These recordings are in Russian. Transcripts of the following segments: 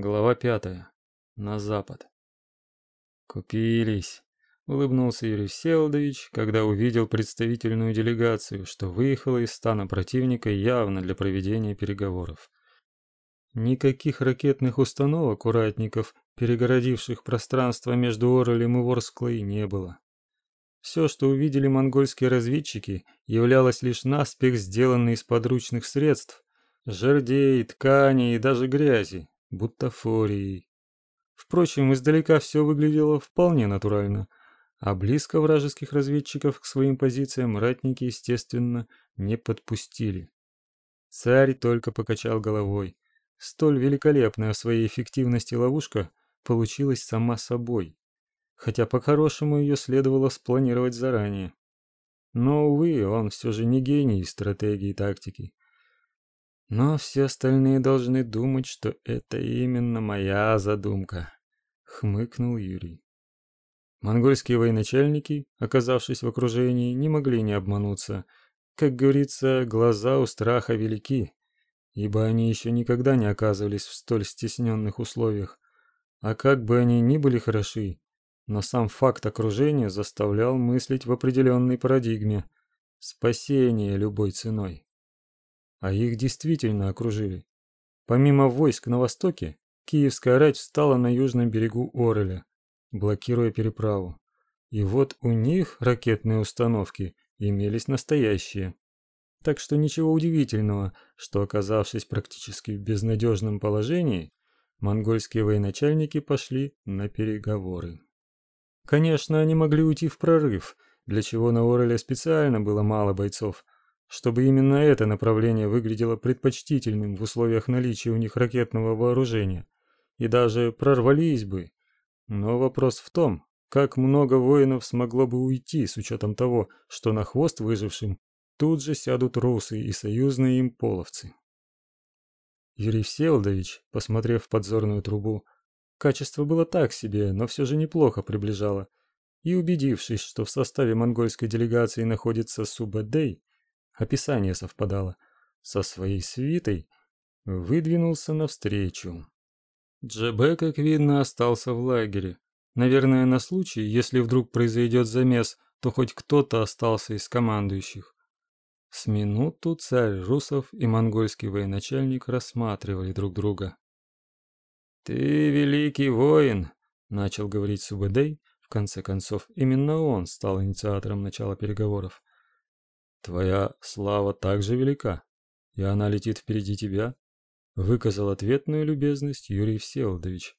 Глава пятая. На запад. Купились, улыбнулся Юрий Всеволодович, когда увидел представительную делегацию, что выехала из стана противника явно для проведения переговоров. Никаких ракетных установок у перегородивших пространство между Орелем и Ворсклой, не было. Все, что увидели монгольские разведчики, являлось лишь наспех сделанной из подручных средств, жердей, ткани и даже грязи, бутафорией. Впрочем, издалека все выглядело вполне натурально, а близко вражеских разведчиков к своим позициям ратники, естественно, не подпустили. Царь только покачал головой. Столь великолепная в своей эффективности ловушка получилась сама собой, хотя по-хорошему ее следовало спланировать заранее. Но, увы, он все же не гений стратегии и тактики. Но все остальные должны думать, что это именно моя задумка, хмыкнул Юрий. Монгольские военачальники, оказавшись в окружении, не могли не обмануться. Как говорится, глаза у страха велики, ибо они еще никогда не оказывались в столь стесненных условиях. А как бы они ни были хороши, но сам факт окружения заставлял мыслить в определенной парадигме спасение любой ценой. А их действительно окружили. Помимо войск на востоке, Киевская рать встала на южном берегу Ореля, блокируя переправу. И вот у них ракетные установки имелись настоящие. Так что ничего удивительного, что оказавшись практически в безнадежном положении, монгольские военачальники пошли на переговоры. Конечно, они могли уйти в прорыв, для чего на Ореле специально было мало бойцов – чтобы именно это направление выглядело предпочтительным в условиях наличия у них ракетного вооружения, и даже прорвались бы. Но вопрос в том, как много воинов смогло бы уйти с учетом того, что на хвост выжившим тут же сядут русы и союзные им половцы. Юрий Всеволодович, посмотрев в подзорную трубу, качество было так себе, но все же неплохо приближало, и убедившись, что в составе монгольской делегации находится Субэдэй, описание совпадало, со своей свитой выдвинулся навстречу. Джебе, как видно, остался в лагере. Наверное, на случай, если вдруг произойдет замес, то хоть кто-то остался из командующих. С минуту царь русов и монгольский военачальник рассматривали друг друга. «Ты великий воин», — начал говорить Субэдэй. В конце концов, именно он стал инициатором начала переговоров. Твоя слава также велика, и она летит впереди тебя, выказал ответную любезность Юрий Всеволодович.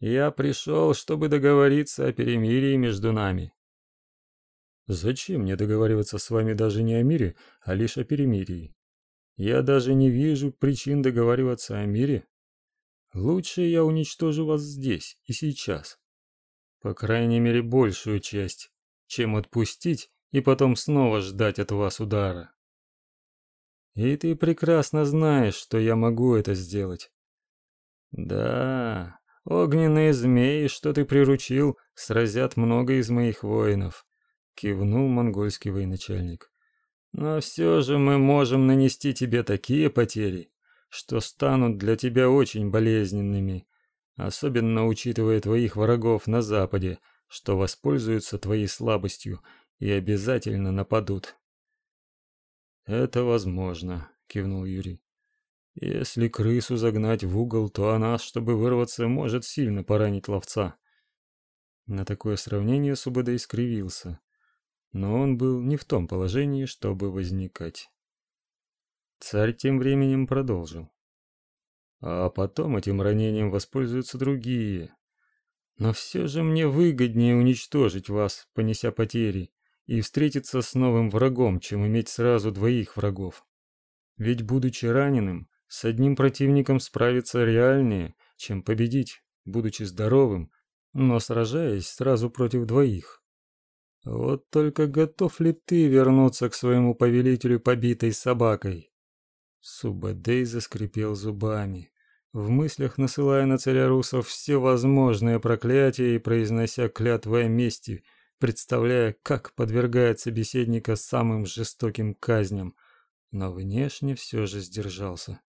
Я пришел, чтобы договориться о перемирии между нами. Зачем мне договариваться с вами даже не о мире, а лишь о перемирии? Я даже не вижу причин договариваться о мире. Лучше я уничтожу вас здесь и сейчас. По крайней мере, большую часть, чем отпустить и потом снова ждать от вас удара. И ты прекрасно знаешь, что я могу это сделать. Да, огненные змеи, что ты приручил, сразят много из моих воинов, кивнул монгольский военачальник. Но все же мы можем нанести тебе такие потери, что станут для тебя очень болезненными, особенно учитывая твоих врагов на западе, что воспользуются твоей слабостью и обязательно нападут. Это возможно, кивнул Юрий. Если крысу загнать в угол, то она, чтобы вырваться, может сильно поранить ловца. На такое сравнение Субэдэй искривился, но он был не в том положении, чтобы возникать. Царь тем временем продолжил. А потом этим ранением воспользуются другие. Но все же мне выгоднее уничтожить вас, понеся потери, и встретиться с новым врагом, чем иметь сразу двоих врагов. Ведь будучи раненым, с одним противником справиться реальнее, чем победить, будучи здоровым, но сражаясь сразу против двоих. Вот только готов ли ты вернуться к своему повелителю побитой собакой? Субадей заскрипел зубами, в мыслях насылая на царя русов все возможные проклятия и произнося клятвы о мести, представляя, как подвергает собеседника самым жестоким казням, но внешне все же сдержался.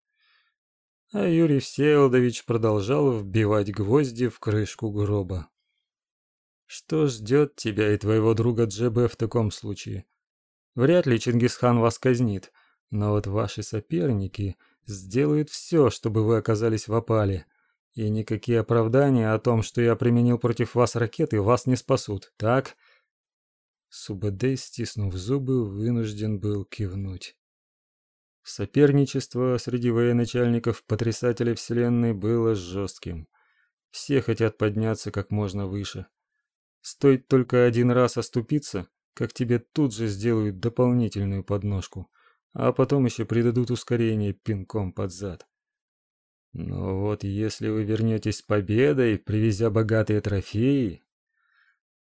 а Юрий Всеволодович продолжал вбивать гвозди в крышку гроба. Что ждет тебя и твоего друга Джебе в таком случае? Вряд ли Чингисхан вас казнит, но вот ваши соперники сделают все, чтобы вы оказались в опале. И никакие оправдания о том, что я применил против вас ракеты, вас не спасут, так? Субадей, стиснув зубы, вынужден был кивнуть. Соперничество среди военачальников потрясателей вселенной было жестким. Все хотят подняться как можно выше. Стоит только один раз оступиться, как тебе тут же сделают дополнительную подножку, а потом еще придадут ускорение пинком под зад. Но вот если вы вернетесь с победой, привезя богатые трофеи,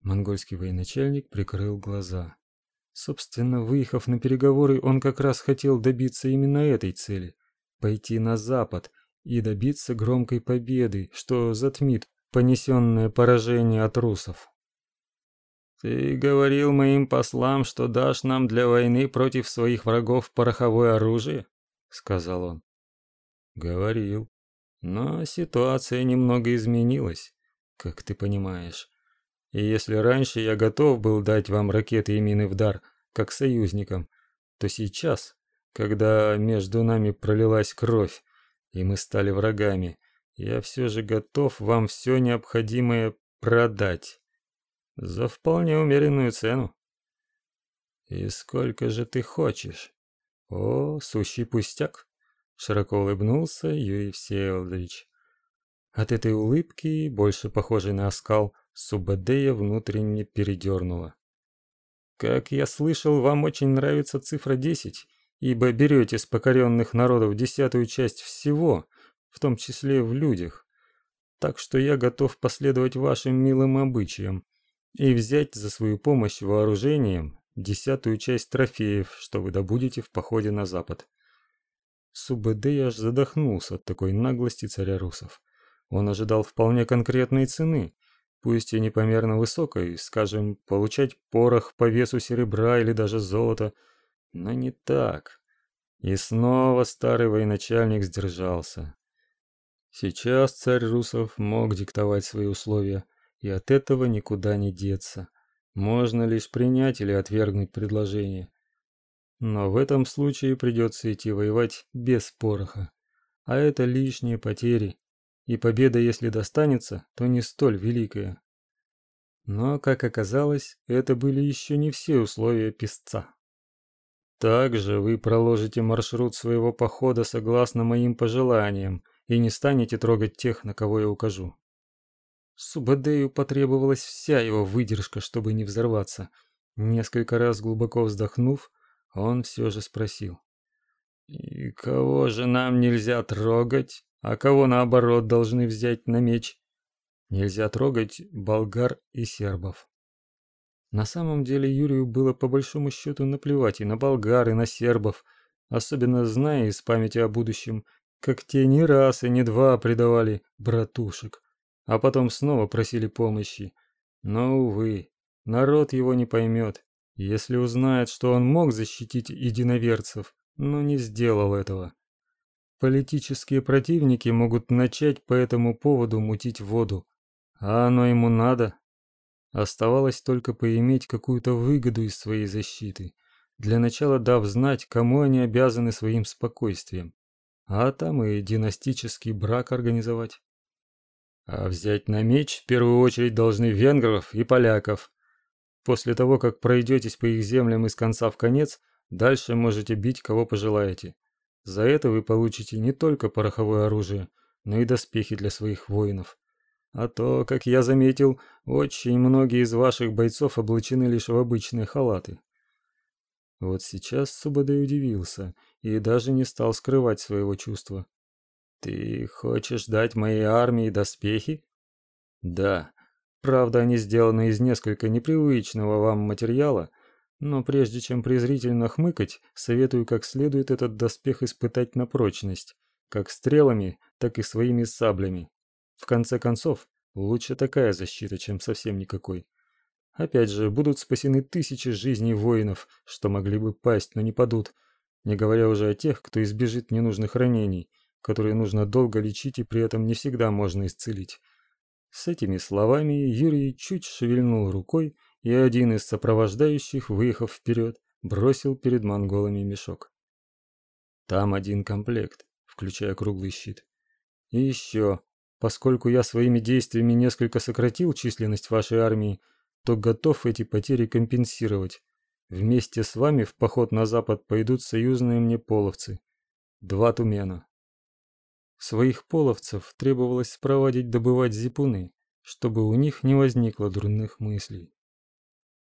монгольский военачальник прикрыл глаза. Собственно, выехав на переговоры, он как раз хотел добиться именно этой цели пойти на запад и добиться громкой победы, что затмит понесенное поражение от русов. Ты говорил моим послам, что дашь нам для войны против своих врагов пороховое оружие, сказал он. Говорил. Но ситуация немного изменилась, как ты понимаешь. И если раньше я готов был дать вам ракеты и мины в дар, как союзникам, то сейчас, когда между нами пролилась кровь, и мы стали врагами, я все же готов вам все необходимое продать. За вполне умеренную цену. И сколько же ты хочешь? О, сущий пустяк, широко улыбнулся Юрий Всеволодович. От этой улыбки, больше похожей на оскал, Субадея внутренне передернула. Как я слышал, вам очень нравится цифра 10, ибо берете с покоренных народов десятую часть всего, в том числе в людях. Так что я готов последовать вашим милым обычаям и взять за свою помощь вооружением десятую часть трофеев, что вы добудете в походе на запад. Субэдэй аж задохнулся от такой наглости царя русов. Он ожидал вполне конкретной цены, пусть и непомерно высокой, скажем, получать порох по весу серебра или даже золота, но не так. И снова старый военачальник сдержался. Сейчас царь русов мог диктовать свои условия, и от этого никуда не деться. Можно лишь принять или отвергнуть предложение. Но в этом случае придется идти воевать без пороха. А это лишние потери, и победа, если достанется, то не столь великая. Но, как оказалось, это были еще не все условия писца. Также вы проложите маршрут своего похода согласно моим пожеланиям и не станете трогать тех, на кого я укажу. Субадею потребовалась вся его выдержка, чтобы не взорваться. Несколько раз глубоко вздохнув, он все же спросил: "И кого же нам нельзя трогать?" а кого наоборот должны взять на меч. Нельзя трогать болгар и сербов. На самом деле Юрию было по большому счету наплевать и на болгар, и на сербов, особенно зная из памяти о будущем, как те не раз и не два предавали братушек, а потом снова просили помощи. Но, увы, народ его не поймет, если узнает, что он мог защитить единоверцев, но не сделал этого. Политические противники могут начать по этому поводу мутить воду. А оно ему надо? Оставалось только поиметь какую-то выгоду из своей защиты, для начала дав знать, кому они обязаны своим спокойствием. А там и династический брак организовать. А взять на меч в первую очередь должны венгров и поляков. После того, как пройдетесь по их землям из конца в конец, дальше можете бить кого пожелаете. За это вы получите не только пороховое оружие, но и доспехи для своих воинов. А то, как я заметил, очень многие из ваших бойцов облачены лишь в обычные халаты. Вот сейчас Субадей удивился и даже не стал скрывать своего чувства. Ты хочешь дать моей армии доспехи? Да. Правда, они сделаны из несколько непривычного вам материала, но прежде чем презрительно хмыкать, советую как следует этот доспех испытать на прочность, как стрелами, так и своими саблями. В конце концов, лучше такая защита, чем совсем никакой. Опять же, будут спасены тысячи жизней воинов, что могли бы пасть, но не падут, не говоря уже о тех, кто избежит ненужных ранений, которые нужно долго лечить и при этом не всегда можно исцелить. С этими словами Юрий чуть шевельнул рукой, и один из сопровождающих, выехав вперед, бросил перед монголами мешок. Там один комплект, включая круглый щит. И еще, поскольку я своими действиями несколько сократил численность вашей армии, то готов эти потери компенсировать. Вместе с вами в поход на запад пойдут союзные мне половцы. Два тумена. Своих половцев требовалось спровадить добывать зипуны, чтобы у них не возникло дурных мыслей.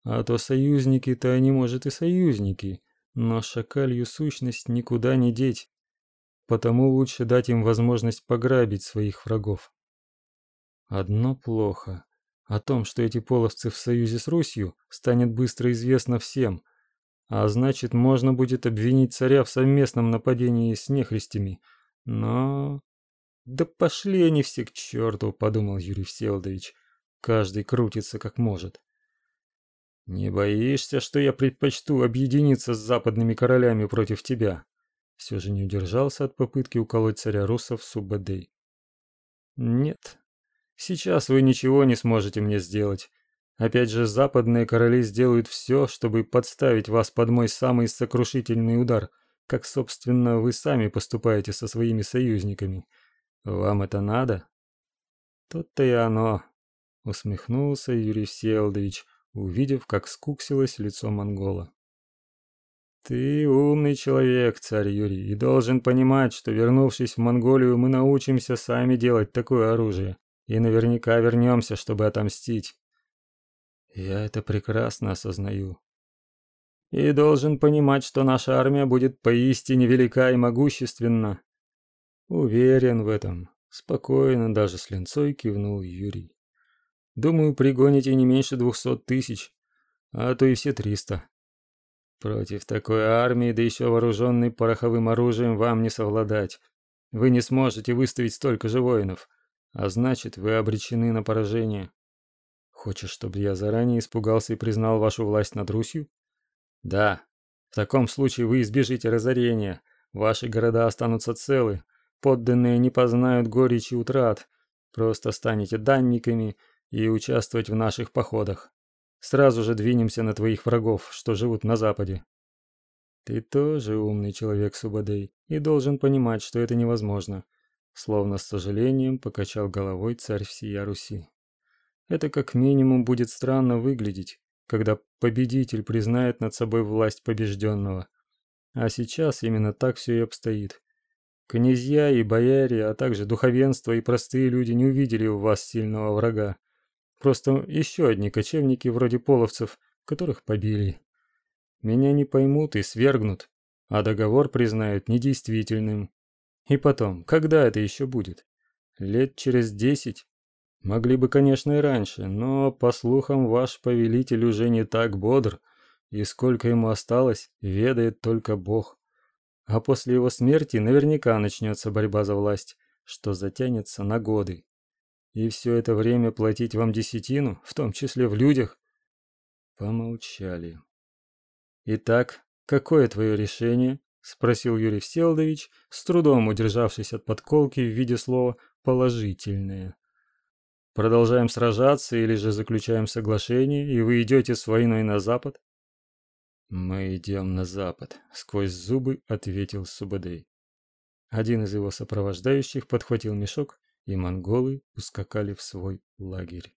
А то союзники-то они, может, и союзники, но шакалью сущность никуда не деть. Потому лучше дать им возможность пограбить своих врагов. Одно плохо. О том, что эти половцы в союзе с Русью, станет быстро известно всем, а значит, можно будет обвинить царя в совместном нападении с нехристями. Но... Да пошли они все к черту, подумал Юрий Всеволодович. Каждый крутится как может. Не боишься, что я предпочту объединиться с западными королями против тебя? Все же не удержался от попытки уколоть царя русов Субадей. Нет, Сейчас вы ничего не сможете мне сделать. Опять же, западные короли сделают все, чтобы подставить вас под мой самый сокрушительный удар, как, собственно, вы сами поступаете со своими союзниками. Вам это надо? Тут-то и оно, усмехнулся Юрий Всеволодович, увидев, как скуксилось лицо монгола. Ты умный человек, царь Юрий, и должен понимать, что вернувшись в Монголию, мы научимся сами делать такое оружие. И наверняка вернемся, чтобы отомстить. Я это прекрасно осознаю. И должен понимать, что наша армия будет поистине велика и могущественна. Уверен в этом. Спокойно, даже с линцой кивнул Юрий. Думаю, пригоните не меньше двухсот тысяч, а то и все триста. Против такой армии, да еще вооруженной пороховым оружием, вам не совладать. Вы не сможете выставить столько же воинов. А значит, вы обречены на поражение. Хочешь, чтобы я заранее испугался и признал вашу власть над Русью? Да. В таком случае вы избежите разорения. Ваши города останутся целы. Подданные не познают горечи утрат. Просто станете данниками и участвовать в наших походах. Сразу же двинемся на твоих врагов, что живут на западе. Ты тоже умный человек, Субадей, и должен понимать, что это невозможно. Словно с сожалением покачал головой царь всея Руси. Это как минимум будет странно выглядеть, когда победитель признает над собой власть побежденного. А сейчас именно так все и обстоит. Князья и бояре, а также духовенство и простые люди не увидели у вас сильного врага. Просто еще одни кочевники вроде половцев, которых побили. Меня не поймут и свергнут, а договор признают недействительным, и потом, когда это еще будет? Лет через десять? Могли бы, конечно, и раньше, но, по слухам, ваш повелитель уже не так бодр, и сколько ему осталось, ведает только Бог. А после его смерти наверняка начнется борьба за власть, что затянется на годы. И все это время платить вам десятину, в том числе в людях? Помолчали. Итак, какое твое решение? спросил Юрий Всеволодович, с трудом удержавшись от подколки в виде слова положительное. Продолжаем сражаться или же заключаем соглашение, и вы идете с войной на запад? Мы идем на запад, сквозь зубы ответил Субадей. Один из его сопровождающих подхватил мешок, и монголы ускакали в свой лагерь.